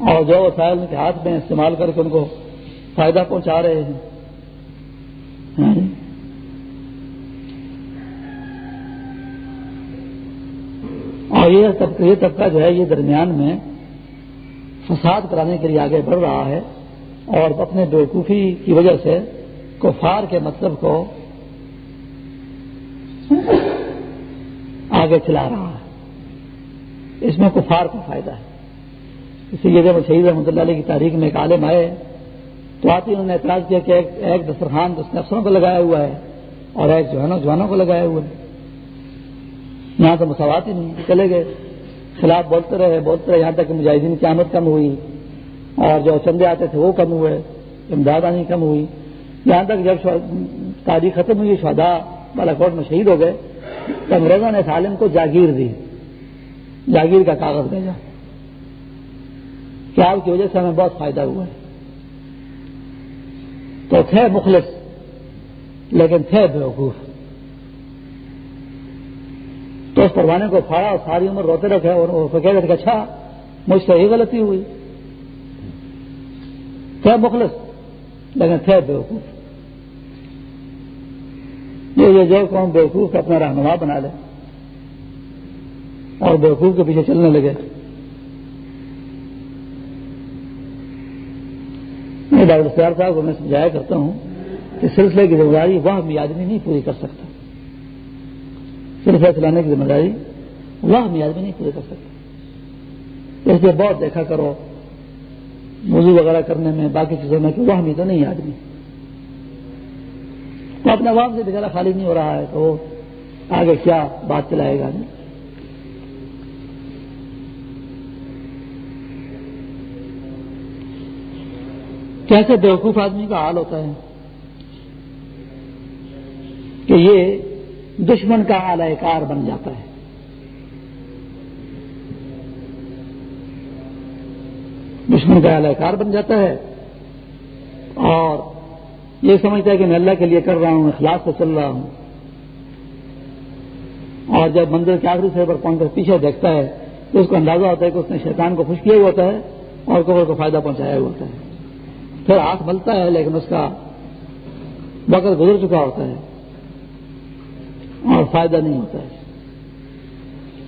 اور جو وسائل ان کے ہاتھ میں استعمال کر کے ان کو فائدہ پہنچا رہے ہیں۔ ہاں جی۔ اور یہ طبقہ یہ طبقہ جو ہے یہ درمیان میں فساد کرانے کے لیے آگے بڑھ رہا ہے اور اپنے بیوقوفی کی وجہ سے کفار کے مطلب کو آگے چلا رہا ہے۔ اس میں کفار کا فائدہ ہے۔ اسی لیے جب شہید رحمۃ اللہ علیہ کی تاریخ میں ایک عالم آئے تو آتی انہوں نے اعتراض کیا کہ ایک, ایک دسترخوان اس نے افسروں کو لگایا ہوا ہے اور ایک جوانوں جوانوں کو لگایا ہوا ہے۔ یہاں تو مساوات ہی نہیں چلے گئے۔ خلاف بولتے رہے بولتے رہے یہاں تک کہ مجاہدین کی آمد کم ہوئی۔ اور جو چندے آتے تھے وہ کم ہوئے امداد آنی کم ہوئی۔ یہاں تک جب تاریخ ختم ہوئی شہدا بالا کوٹ میں شہید ہو گئے تو انگریزوں نے اس عالم کو جاگیر دی۔ جاگیر کا کاغذ بھیجا۔ کہ آپ کی وجہ سے ہمیں بہت فائدہ ہوا ہے۔ تو تھے مخلص، لیکن تھے بیوقوف۔ تو اس پروانے کو پھاڑا اور ساری عمر روتے رکھے اور کہہ رہے کہ اچھا مجھ سے یہ غلطی ہوئی۔ تھے مخلص، لیکن تھے بیوقوف۔ یہ جو قوم بیوقوف اپنا رہنما بنا لے اور بیوقوف کے پیچھے چلنے لگے۔ میں ڈاکٹر سیار صاحب کو میں سمجھایا کرتا ہوں کہ سلسلے کی ذمہ داری وہاں بھی آدمی نہیں پوری کر سکتا۔ سلسلہ چلانے کی ذمہ داری وہاں بھی آدمی نہیں پوری کر سکتا۔ اس لیے بہت دیکھا کرو۔ وضو وغیرہ کرنے میں باقی چیزوں میں کہ وہ بھی تو نہیں آدمی تو اپنے عوام سے بچارا خالی نہیں ہو رہا ہے تو آگے کیا بات چلائے گا۔ نہیں کیسے بیوقوف آدمی کا حال ہوتا ہے؟ کہ یہ دشمن کا اعلی کار بن جاتا ہے۔ دشمن کا اعلی کار بن جاتا ہے۔ اور یہ سمجھتا ہے کہ میں اللہ کے لیے کر رہا ہوں، اخلاص سے چل رہا ہوں۔ اور جب مندر کے آخری سے پر پہنچ کر پیچھے دیکھتا ہے، تو اس کو اندازہ ہوتا ہے کہ اس نے شیطان کو خوش کیا ہوا ہوتا ہے اور قبر کو فائدہ پہنچایا ہوا ہوتا ہے۔ پھر ہاتھ ملتا ہے لیکن اس کا وقت گزر چکا ہوتا ہے اور فائدہ نہیں ہوتا ہے۔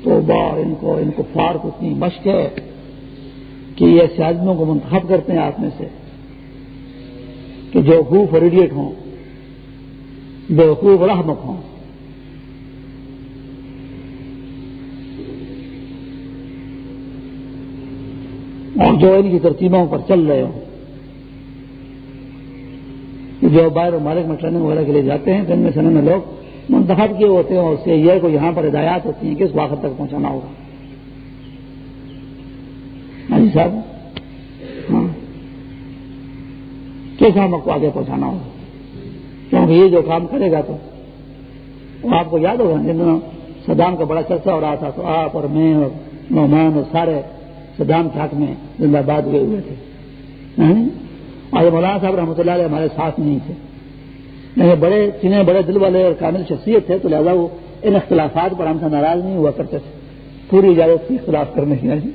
تو بار ان کو ان کو فار کو اتنی مشق ہے کہ یہ ایسے آدمیوں کو منتخب کرتے ہیں آپ میں سے کہ جو حقوف اور ایڈیٹ ہوں، بے حقوق اور ہوں۔ اور جو ان کی ترتیبوں پر چل رہے ہوں۔ جو باہر مالک میں ٹریننگ وغیرہ کے لیے جاتے ہیں تو ان میں سنے میں لوگ منتخب کیے ہوتے ہیں اور اس سے یہ کو یہاں پر ہدایات ہوتی ہیں، کس واقع تک پہنچانا ہوگا؟ ہاں جی صاحب؟ ہاں۔ کس ہم کو آگے پہنچانا ہوگا؟ کیونکہ یہ جو کام کرے گا تو آپ کو یاد ہوگا جن دنوں صدام کا بڑا چرچا ہو رہا تھا، تو آپ اور میں اور نعمان اور سارے صدام چھاک میں زندہ باد ہوئے ہوئے تھے۔ ہاں جی؟ ہاں؟ مولانا صاحب رحمۃ اللہ علیہ ہمارے ساتھ نہیں تھے۔ نہیں، بڑے چنے بڑے دل والے اور کامل شخصیت تھے، تو لہٰذا وہ ان اختلافات پر ہم سے ناراض نہیں ہوا کرتے تھے۔ پوری اجازت تھی اختلاف کرنے کی۔ یعنی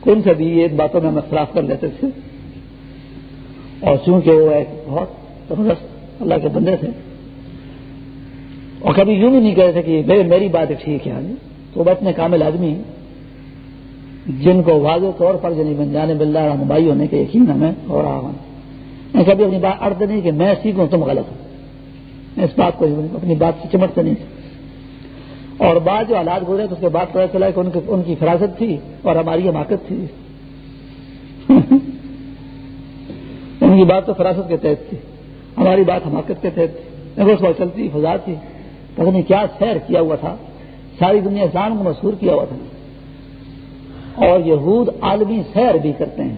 کون سے بھی ایک باتوں میں ہم اختلاف کر لیتے تھے۔ اور چونکہ وہ ایک بہت زبردست اللہ کے بندے تھے۔ اور کبھی یوں بھی نہیں کہتے تھے کہ میری بات ٹھیک ہے ہاں جی۔ تو وہ اتنے کامل آدمی جن کو واضح طور پر جنی بن جانے رہنمائی ہونے کے یقین ہمیں ہو رہا ہوں۔ میں کبھی اپنی بات ارد نہیں کہ میں سیکھوں تم غلط ہوں میں اس بات کو اپنی بات سے چمٹتے نہیں۔ اور بعد جو حالات گزرے تو اس کے بعد پتا چلا کہ ان کی فراست تھی اور ہماری حماقت تھی۔ ان کی بات تو فراست کے تحت تھی۔ ہماری بات حماقت کے تحت تھی۔ اس وقت چلتی فضا تھی۔ پتہ نہیں کیا سیر کیا ہوا تھا۔ ساری دنیا اسلام کو مشہور کیا ہوا تھا۔ اور یہود عالمی سیر بھی کرتے ہیں۔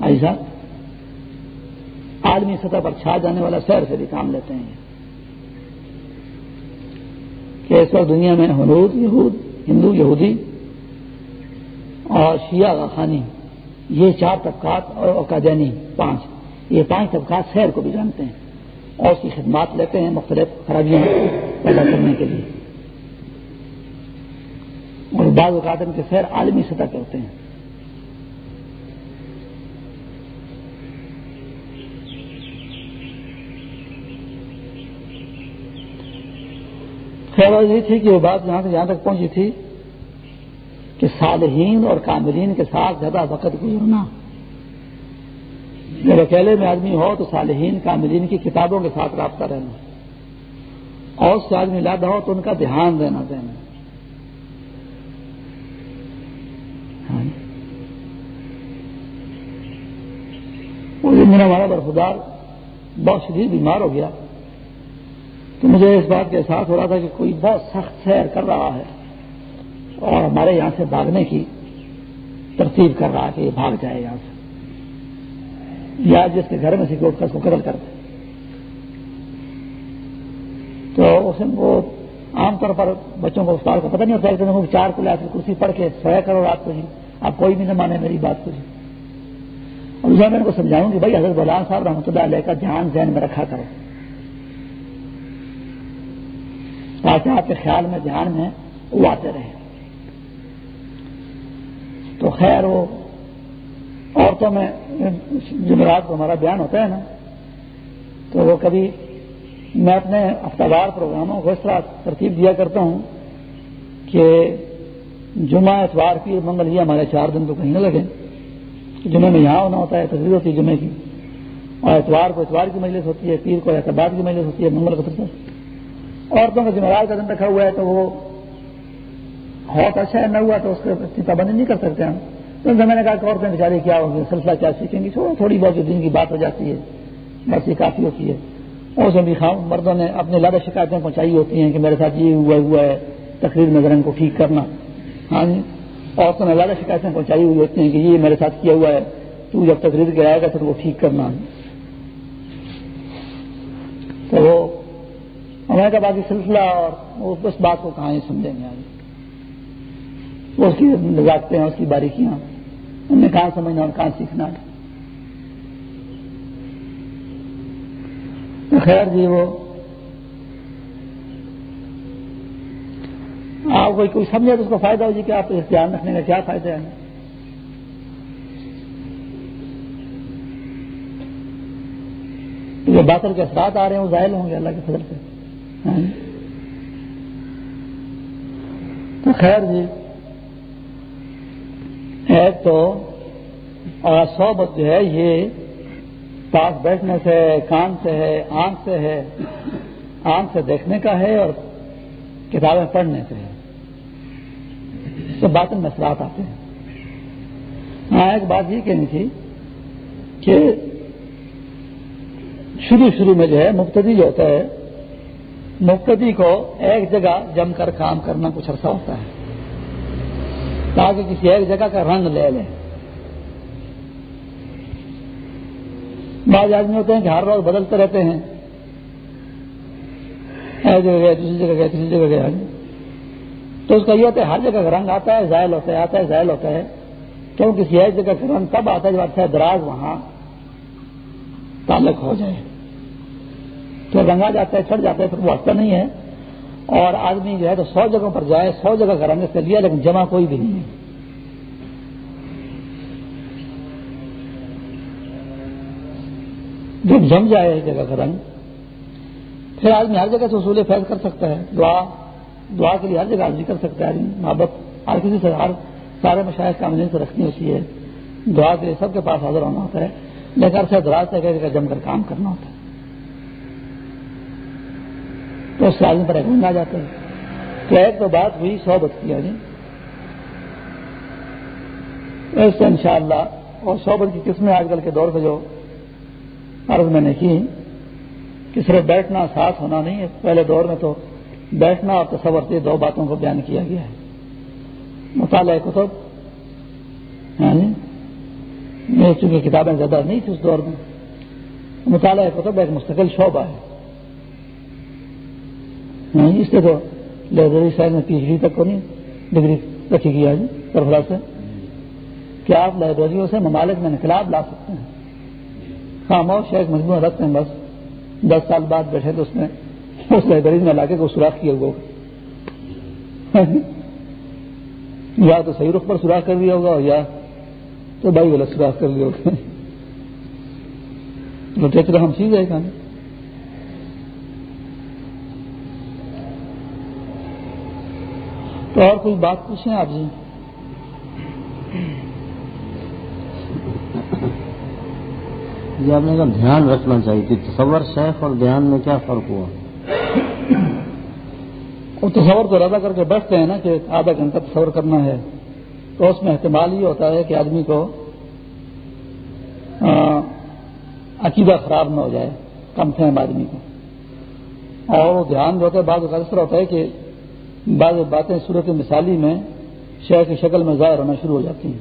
ایسا عالمی سطح پر چھا جانے والا سیر سے بھی کام لیتے ہیں۔ کہ اس وقت دنیا میں حنود یہود، ہندو، یہودی اور شیعہ خانی یہ چار طبقات اور قادینی پانچ۔ یہ پانچ طبقات سیر کو بھی جانتے ہیں اور اس کی خدمات لیتے ہیں مختلف خرابیاں پیدا کرنے کے لیے۔ اور بعض اوقات ان کے سیر عالمی سطح کے ہوتے ہیں۔ خیر یہ تھی کہ وہ بات یہاں سے یہاں تک پہنچی تھی کہ صالحین اور کامرین کے ساتھ زیادہ وقت گزرنا۔ جب اکیلے میں آدمی ہو تو صالحین کامرین کی کتابوں کے ساتھ رابطہ رہنا۔ اور سے آدمی لادا ہو تو ان کا دھیان دینا دینا۔ ہاں۔ جی۔ دن ہمارا برفدار بہت شدید بیمار ہو گیا۔ تو مجھے اس بات کا احساس ہو رہا تھا کہ کوئی بہت سخت سیر کر رہا ہے اور ہمارے یہاں سے بھاگنے کی ترتیب کر رہا ہے کہ یہ بھاگ جائے یہاں سے۔ یا جس کے گھر میں سے اس کو قتل کر دے۔ تو اس وہ عام طور پر بچوں کو استاد کو پتہ نہیں ہوتا ہے کہ چار کو لے کرسی پڑھ کے سویا کرو رات کو جی آپ کوئی بھی نہ مانے میری بات کو جی اور میں ان کو سمجھاؤں کہ بھائی حضرت بلان صاحب رحمۃ اللہ علیہ کا دھیان ذہن میں رکھا کرو۔ تاکہ آپ کے خیال میں دھیان میں وہ آتے رہے۔ تو خیر وہ عورتوں میں جمعرات کو ہمارا بیان ہوتا ہے نا، تو وہ کبھی میں اپنے ہفتہ وار پروگراموں کو اس طرح ترتیب دیا کرتا ہوں کہ جمعہ اتوار پیر منگل یہ ہمارے چار دن تو کہیں نہ لگے۔ جمعے میں یہاں ہونا ہوتا ہے تصویر ہوتی ہے جمعے کی۔ اور اتوار کو اتوار کی مجلس ہوتی ہے، پیر کو اعتبار کی مجلس ہوتی ہے، منگل کو تصویر عورتوں کا جمعرات کا دن رکھا ہوا ہے تو وہ بہت اچھا ہے، نہ ہوا تو اس کو اتنی پابندی نہیں کر سکتے ہم۔ تو میں نے کہا کہ عورتیں بیچاری کیا ہوگی سلسلہ کیا سیکھیں گی؟ تھوڑی بہت دن کی بات ہو جاتی ہے، بس یہ کافی ہوتی ہے۔ اس میں بھی مردوں نے اپنے لادہ شکایتیں پہنچائی ہوتی ہیں کہ میرے ساتھ یہ ہوا ہوا ہے، تقریر میں ذرا کو ٹھیک کرنا۔ ہاں جی عورتوں نے زیادہ شکایتیں پہنچائی ہوئی ہوتی ہیں کہ یہ میرے ساتھ کیا ہوا ہے، تو جب تقریر کے گا تو وہ ٹھیک کرنا۔ تو وہ ہمارے کا باقی سلسلہ اور اس بات کو کہاں سمجھیں گے آگے؟ اس کی ہیں اس کی باریکیاں انہیں کہاں سمجھنا اور کہاں سیکھنا ہے؟ خیر جی وہ آپ کوئی کوئی سمجھے تو اس کو فائدہ ہو جی کہ آپ اس دھیان رکھنے کا کیا فائدہ ہے؟ جو باطل کے اثرات آ رہے ہیں، وہ ظاہر ہوں گے اللہ کے فضل سے۔ تو خیر جی ایک تو صحبت جو ہے، یہ پاس بیٹھنے سے، کان سے ہے، آنکھ سے ہے، آنکھ سے دیکھنے کا ہے اور کتابیں پڑھنے سے ہے۔ سب باتیں مسئلات آتے ہیں۔ ہاں ایک بات یہ کہنی تھی کہ شروع شروع میں جو ہے مفتدی جو ہوتا ہے مفتدی کو ایک جگہ جم کر کام کرنا کچھ عرصہ ہوتا ہے۔ تاکہ کسی ایک جگہ کا رنگ لے لیں بعض آدمی ہوتے ہیں کہ ہر روز بدلتے رہتے ہیں۔ ایک جگہ گئے دوسری جگہ گئے تیسری جگہ گئے تو اس کا یہ ہوتا ہے، ہر جگہ کا رنگ آتا ہے، زائل ہوتا ہے، آتا ہے، زائل ہوتا ہے۔ کیوں؟ کسی ایک جگہ کا رنگ تب آتا ہے جب اچھا دراز وہاں تعلق ہو جائے۔ تو رنگا جاتا ہے، چڑھ جاتا ہے پھر وہ ہٹتا نہیں ہے۔ اور آدمی جو ہے تو سو جگہوں پر جائے، سو جگہ کا رنگ سے لیا، لیکن جمع کوئی بھی نہیں ہے۔ جب جم جائے ایک جگہ کا رنگ پھر آدمی ہر جگہ سے اصول فیض کر سکتا ہے۔ دعا دعا کے لیے ہر جگہ آدمی کر سکتا ہے۔ آدمی محبت ہر کسی سے ہر سارے مشاہد کا سے رکھنی ہوتی ہے۔ دعا کے لیے سب کے پاس حاضر ہونا ہوتا ہے۔ لیکن سے دراز سے جگہ جم کر کام کرنا ہوتا ہے۔ تو اس سے آدمی پر ایک آ جاتا ہے تو ایک تو بات ہوئی صحبت کی آدمی اس سے انشاءاللہ، اور صحبت کی قسمیں آج کل کے دور پہ جو عرض میں نے کی کہ صرف بیٹھنا، ساتھ ہونا نہیں ہے۔ پہلے دور میں تو بیٹھنا اور تصور سے دو باتوں کو بیان کیا گیا ہے۔ مطالعہ کتب یعنی میرے چونکہ کتابیں زیادہ نہیں تھی اس دور میں، مطالعہ کتب ایک مستقل شعبہ ہے۔ یعنی اس سے تو لائبریری صاحب نے پی ایچ ڈی تک کو نہیں ڈگری رکھی گئی آج سرفراز سے۔ کیا آپ لائبریریوں سے ممالک میں انقلاب لا سکتے ہیں؟ خاموش ایک مجموعہ رکھتے ہیں بس۔ دس سال بعد بیٹھے تو اس نے اس لائبریری میں علاقے کو سوراخ کیا ہوا یا تو صحیح رخ پر سوراخ کر دیا ہوگا یا تو بھائی غلط سوراخ کر لیا ہوگا۔ ٹیچر ہم چیز ہے کہانی تو اور کوئی بات پوچھیں آپ جی؟ جی آپ نے کہا دھیان رکھنا چاہیے کہ تصور شیخ اور دھیان میں کیا فرق ہوا؟ وہ تصور کو رضا کر کے بیٹھتے ہیں نا کہ آدھا گھنٹہ تصور کرنا ہے۔ تو اس میں احتمال یہ ہوتا ہے کہ آدمی کو عقیدہ خراب نہ ہو جائے کم فہم آدمی کو۔ اور وہ دھیان جو ہوتا ہے بعض اس طرح ہوتا ہے کہ بعض باتیں صورت مثالی میں شہر کی شکل میں ظاہر ہونا شروع ہو جاتی ہیں۔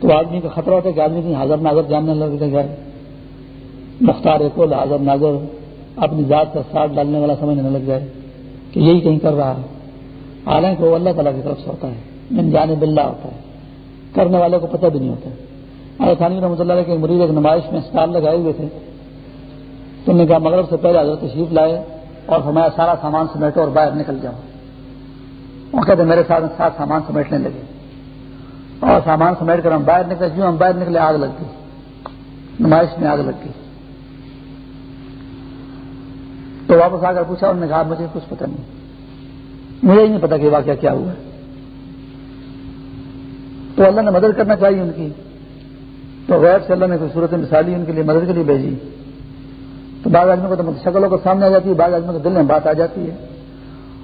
تو آدمی کا خطرہ ہوتا ہے کہ آدمی کی حاضر ناظر جاننے لگ جائے مختار کو حاضر ناظر اپنی ذات کا ساتھ ڈالنے والا سمجھنے لگ جائے کہ یہی کہیں کر رہا ہے۔ حالانکہ وہ اللہ تعالیٰ کی طرف سے ہوتا ہے۔ من جانے بلّہ ہوتا ہے۔ کرنے والے کو پتہ بھی نہیں ہوتا اور خانی رحمۃ اللہ کے مریض ایک نمائش میں اسٹال لگائے ہوئے تھے۔ تو نے کہا، مغرب سے پہلے حضرت تشریف لائے۔ اور ہمارا سارا سامان سمیٹو اور باہر نکل جاؤ۔ وہ کہتے میرے ساتھ ساتھ سامان سمیٹنے لگے۔ اور سامان سمیٹ کر ہم باہر نکلے، جو ہم باہر نکلے آگ لگ گئی۔ نمائش میں آگ لگ گئی۔ تو واپس آ کر پوچھا، انہوں نے کہا، مجھے کچھ پتہ نہیں۔ مجھے ہی نہیں پتا کہ واقعہ کیا ہوا ہے۔ تو اللہ نے مدد کرنا چاہیے ان کی۔ تو غیر سے اللہ نے کوئی صورت مثالی ان کے لیے مدد کے لیے بھیجی۔ تو بعض آدمی کو تو شکلوں کو سامنے آ جاتی ہے، بعض آدمی کو دل میں بات آ جاتی ہے۔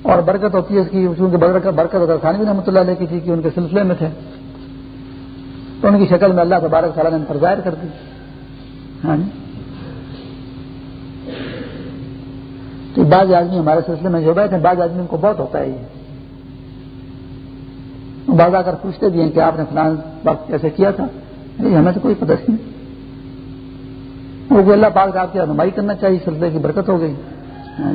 اور برکت ہوتی ہے اس کی چونکہ برکت برکت خان بھی رحمۃ اللہ علیہ کی تھی کہ ان کے سلسلے میں تھے۔ تو ان کی شکل میں اللہ تبارک تعالیٰ نے ان پر ظاہر کر دی۔ ہاں جی۔ تو بعض آدمی ہمارے سلسلے میں جو بیٹھے ہیں، بعض آدمی کو بہت ہوتا ہے یہ۔ بعض آ کر پوچھتے بھی ہیں کہ آپ نے فلان وقت کیسے کیا تھا؟ ہمیں تو کوئی پتہ نہیں۔ وہ اللہ پاک آپ کی رہنمائی کرنا چاہیے سلسلے کی برکت ہو گئی۔ ہاں۔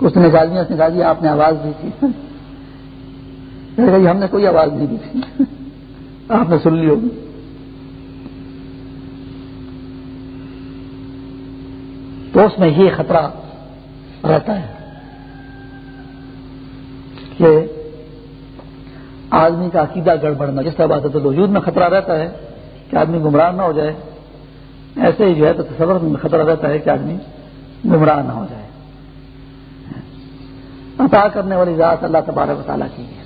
اس نے نکال دیا، اس نے کہا دیا، آپ نے آواز دی تھی۔ ہم نے کوئی آواز نہیں دی تھی۔ آپ نے سن لی ہوگی۔ تو اس میں یہ خطرہ رہتا ہے کہ آدمی کا عقیدہ گڑبڑنا، جس طرح بات ہے تو وجود میں خطرہ رہتا ہے کہ آدمی گمراہ نہ ہو جائے۔ ایسے ہی جو ہے تو تصور میں خطرہ رہتا ہے کہ آدمی گمراہ نہ ہو جائے۔ عطا کرنے والی ذات اللہ تبارک و تعالیٰ کی ہے۔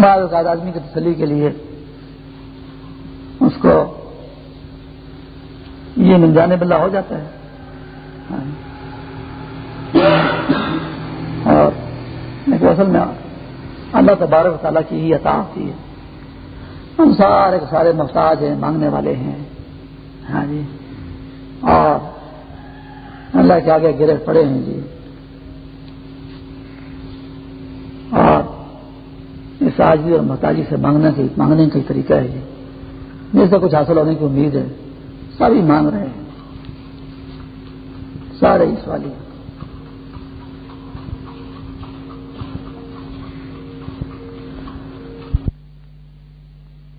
بعض اوقات آدمی کی تسلی کے لیے اس کو یہ مل جانے بلا ہو جاتا ہے۔ اور اصل میں اللہ تبارک و تعالیٰ کی ہی عطا ہوتی ہے۔ ہم سارے سارے محتاج ہیں، مانگنے والے ہیں۔ ہاں جی۔ اور اللہ کے آگے گرے پڑے ہیں جی۔ اور اس آجی اور محتاجی سے مانگنے کی، مانگنے کا طریقہ ہے جی۔ جس سے کچھ حاصل ہونے کی امید ہے۔ سبھی مانگ رہے ہیں۔ سارے اس والی۔